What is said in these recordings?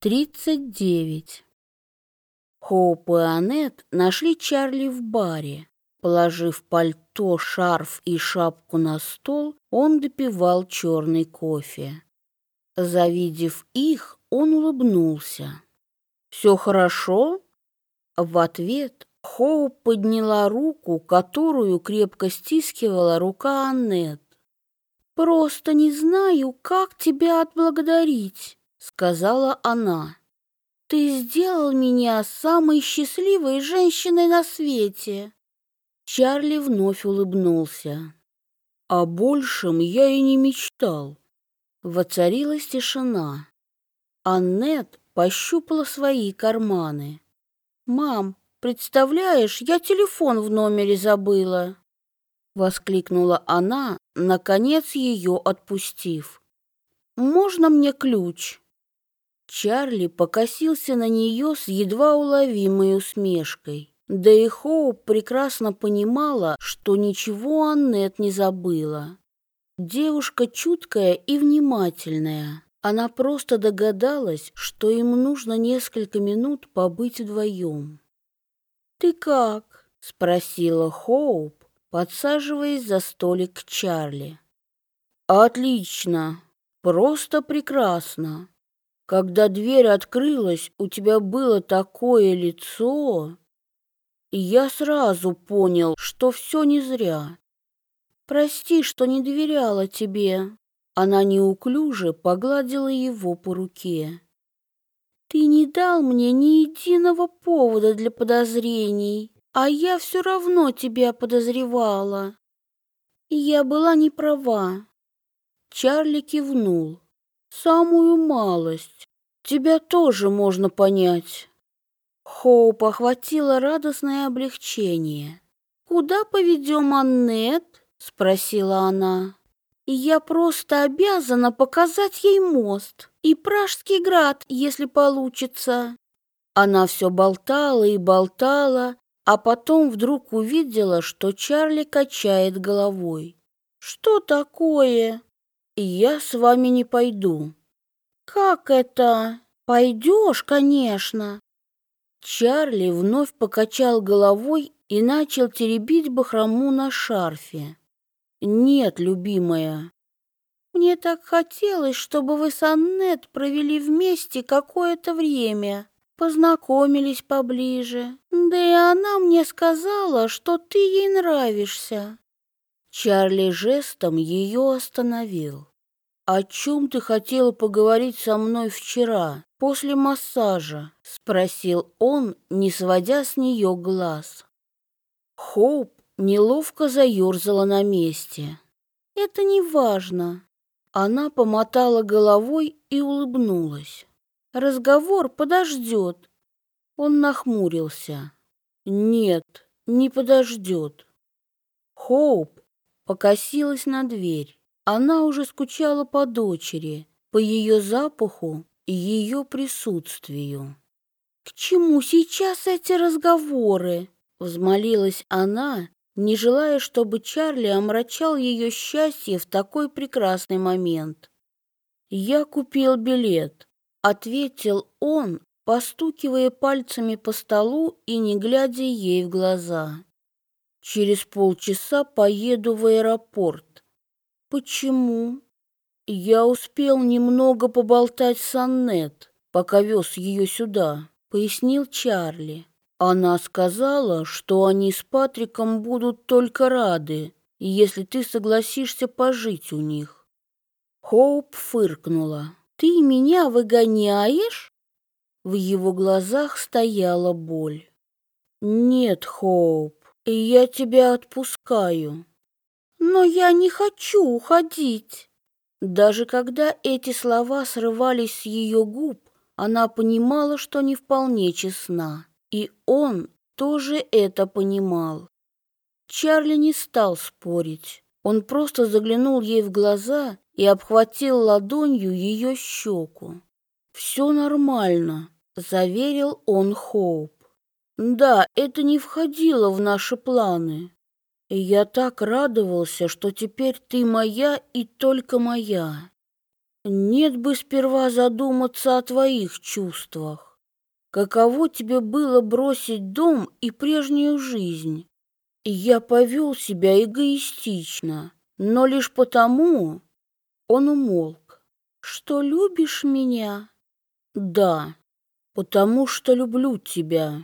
39. Хоуп и Аннет нашли Чарли в баре. Положив пальто, шарф и шапку на стол, он допивал черный кофе. Завидев их, он улыбнулся. «Все хорошо?» В ответ Хоуп подняла руку, которую крепко стискивала рука Аннет. «Просто не знаю, как тебя отблагодарить» сказала она. Ты сделал меня самой счастливой женщиной на свете. Чарли вновь улыбнулся. О большем я и не мечтал. Воцарилась тишина. Аннет пощупала свои карманы. «Мам, представляешь, я телефон в номере забыла!» Воскликнула она, наконец ее отпустив. «Можно мне ключ?» Чарли покосился на нее с едва уловимой усмешкой. Да и Хоуп прекрасно понимала, что ничего Аннет не забыла. Девушка чуткая и внимательная. Она просто догадалась, что им нужно несколько минут побыть вдвоем. «Ты как?» — спросила Хоуп, подсаживаясь за столик Чарли. «Отлично! Просто прекрасно!» Когда дверь открылась, у тебя было такое лицо, и я сразу понял, что все не зря. Прости, что не доверяла тебе. Она неуклюже погладила его по руке. Ты не дал мне ни единого повода для подозрений, а я все равно тебя подозревала. И я была не права. Чарли кивнул. Самую малость. Тебя тоже можно понять. Хоуп охватило радостное облегчение. «Куда поведем Аннет?» — спросила она. «Я просто обязана показать ей мост и Пражский град, если получится». Она все болтала и болтала, а потом вдруг увидела, что Чарли качает головой. «Что такое?» Я с вами не пойду». «Как это? Пойдешь, конечно». Чарли вновь покачал головой и начал теребить бахрому на шарфе. «Нет, любимая». «Мне так хотелось, чтобы вы с Аннет провели вместе какое-то время, познакомились поближе. Да и она мне сказала, что ты ей нравишься». Чарли жестом ее остановил. «О чем ты хотела поговорить со мной вчера, после массажа?» — спросил он, не сводя с нее глаз. Хоуп неловко заерзала на месте. «Это не важно». Она помотала головой и улыбнулась. «Разговор подождет». Он нахмурился. «Нет, не подождет». Хоуп покосилась на дверь. Она уже скучала по дочери, по ее запаху и ее присутствию. «К чему сейчас эти разговоры?» — взмолилась она, не желая, чтобы Чарли омрачал ее счастье в такой прекрасный момент. «Я купил билет», — ответил он, постукивая пальцами по столу и не глядя ей в глаза. «Через полчаса поеду в аэропорт. Почему? Я успел немного поболтать с Аннет, пока вез ее сюда, пояснил Чарли. Она сказала, что они с Патриком будут только рады, если ты согласишься пожить у них. Хоуп фыркнула. «Ты меня выгоняешь?» В его глазах стояла боль. «Нет, Хоуп, я тебя отпускаю. Но я не хочу уходить. Даже когда эти слова срывались с ее губ, она понимала, что не вполне честна. И он тоже это понимал. Чарли не стал спорить. Он просто заглянул ей в глаза и обхватил ладонью ее щеку. «Все нормально», — заверил он Хоуп. «Да, это не входило в наши планы. И я так радовался, что теперь ты моя и только моя. Нет бы сперва задуматься о твоих чувствах. Каково тебе было бросить дом и прежнюю жизнь? Я повел себя эгоистично, но лишь потому он умолк. Что любишь меня? Да, потому что люблю тебя.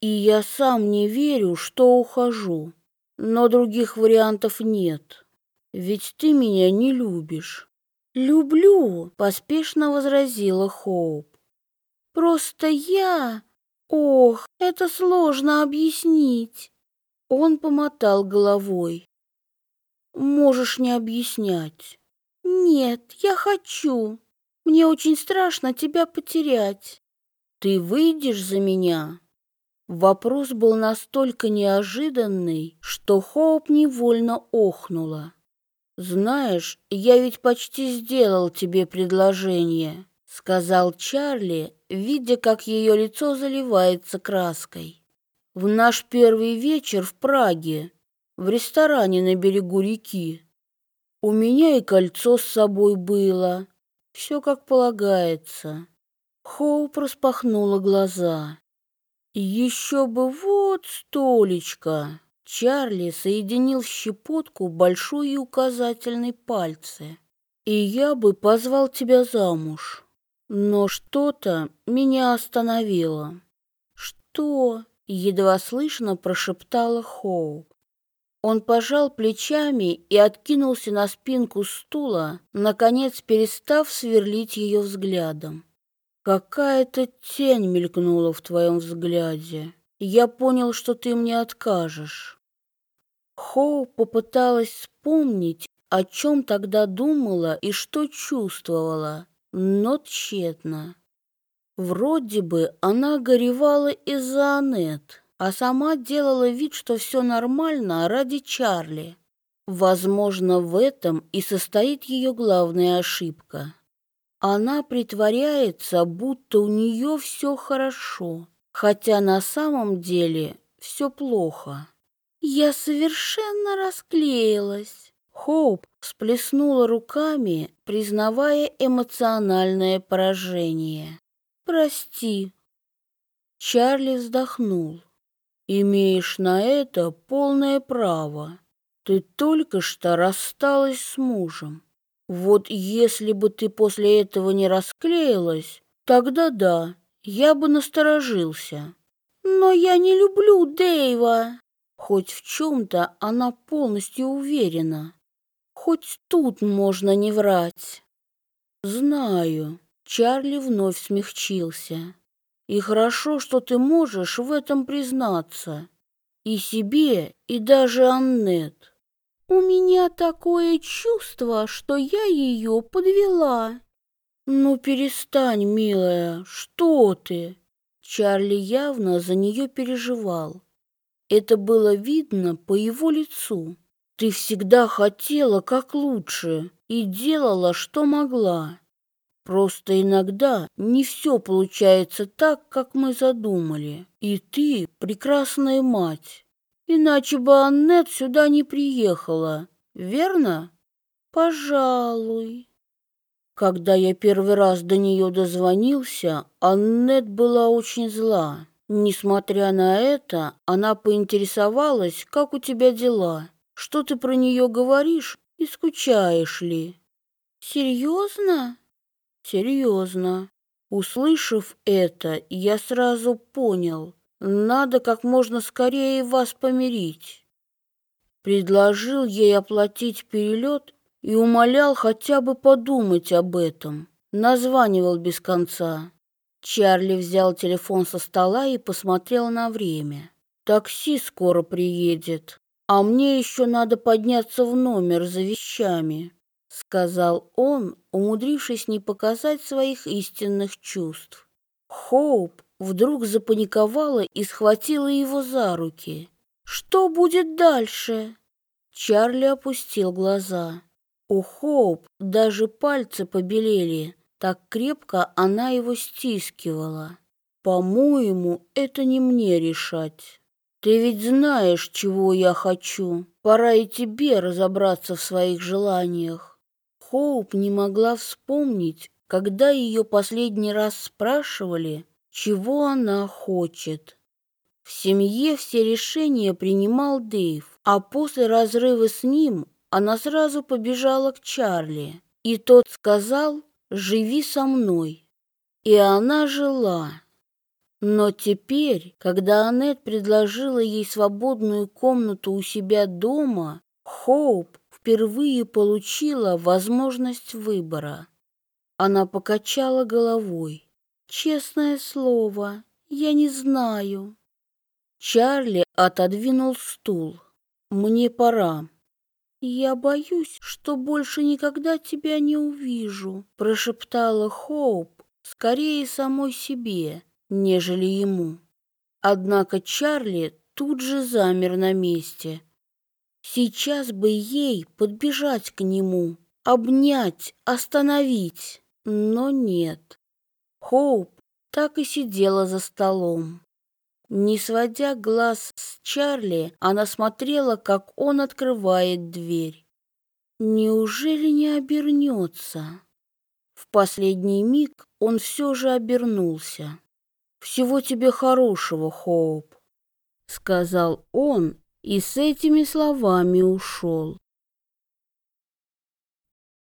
И я сам не верю, что ухожу. Но других вариантов нет. Ведь ты меня не любишь. Люблю, поспешно возразила Хоуп. Просто я... Ох, это сложно объяснить. Он помотал головой. Можешь не объяснять. Нет, я хочу. Мне очень страшно тебя потерять. Ты выйдешь за меня? Вопрос был настолько неожиданный, что Хоуп невольно охнула. Знаешь, я ведь почти сделал тебе предложение, сказал Чарли, видя, как ее лицо заливается краской в наш первый вечер в Праге, в ресторане на берегу реки. У меня и кольцо с собой было, все как полагается. Хоуп распахнула глаза. Еще бы вот столечко. Чарли соединил щепотку большой и указательный пальцы. И я бы позвал тебя замуж. Но что-то меня остановило. Что? едва слышно прошептала Хоу. Он пожал плечами и откинулся на спинку стула, наконец перестав сверлить ее взглядом. Какая-то тень мелькнула в твоем взгляде. Я понял, что ты мне откажешь. Хоу попыталась вспомнить, о чем тогда думала и что чувствовала, но тщетно. Вроде бы она горевала из-за Аннет, а сама делала вид, что все нормально ради Чарли. Возможно, в этом и состоит ее главная ошибка. Она притворяется, будто у нее все хорошо, хотя на самом деле все плохо. Я совершенно расклеилась. Хоуп всплеснула руками, признавая эмоциональное поражение. Прости. Чарли вздохнул. Имеешь на это полное право. Ты только что рассталась с мужем. Вот если бы ты после этого не расклеилась, тогда да, я бы насторожился. Но я не люблю Дэйва. Хоть в чем-то она полностью уверена. Хоть тут можно не врать. Знаю, Чарли вновь смягчился. И хорошо, что ты можешь в этом признаться. И себе, и даже Аннет. У меня такое чувство, что я ее подвела. Ну перестань, милая, что ты? Чарли явно за нее переживал. Это было видно по его лицу. Ты всегда хотела как лучше и делала, что могла. Просто иногда не все получается так, как мы задумали. И ты прекрасная мать. Иначе бы Аннет сюда не приехала, верно? Пожалуй. Когда я первый раз до нее дозвонился, Аннет была очень зла. Несмотря на это, она поинтересовалась, как у тебя дела, что ты про нее говоришь и скучаешь ли. Серьезно? Серьезно. Услышав это, я сразу понял, надо как можно скорее вас помирить. Предложил ей оплатить перелет и умолял хотя бы подумать об этом. Названивал без конца. Чарли взял телефон со стола и посмотрел на время. Такси скоро приедет, а мне еще надо подняться в номер за вещами сказал он, умудрившись не показать своих истинных чувств. Хоуп вдруг запаниковала и схватила его за руки. Что будет дальше? Чарли опустил глаза. У Хоуп даже пальцы побелели, так крепко она его стискивала. По-моему, это не мне решать. Ты ведь знаешь, чего я хочу. Пора и тебе разобраться в своих желаниях. Хоуп не могла вспомнить, когда ее последний раз спрашивали, чего она хочет. В семье все решения принимал Дэйв, а после разрыва с ним она сразу побежала к Чарли, и тот сказал «Живи со мной». И она жила. Но теперь, когда Аннет предложила ей свободную комнату у себя дома, Хоуп впервые получила возможность выбора. Она покачала головой. «Честное слово, я не знаю». Чарли отодвинул стул. «Мне пора». «Я боюсь, что больше никогда тебя не увижу», прошептала Хоуп, скорее самой себе, нежели ему. Однако Чарли тут же замер на месте. Сейчас бы ей подбежать к нему, обнять, остановить. Но нет. Хоуп так и сидела за столом. Не сводя глаз с Чарли, она смотрела, как он открывает дверь. Неужели не обернется? В последний миг он все же обернулся. «Всего тебе хорошего, Хоуп», — сказал он и с этими словами ушел.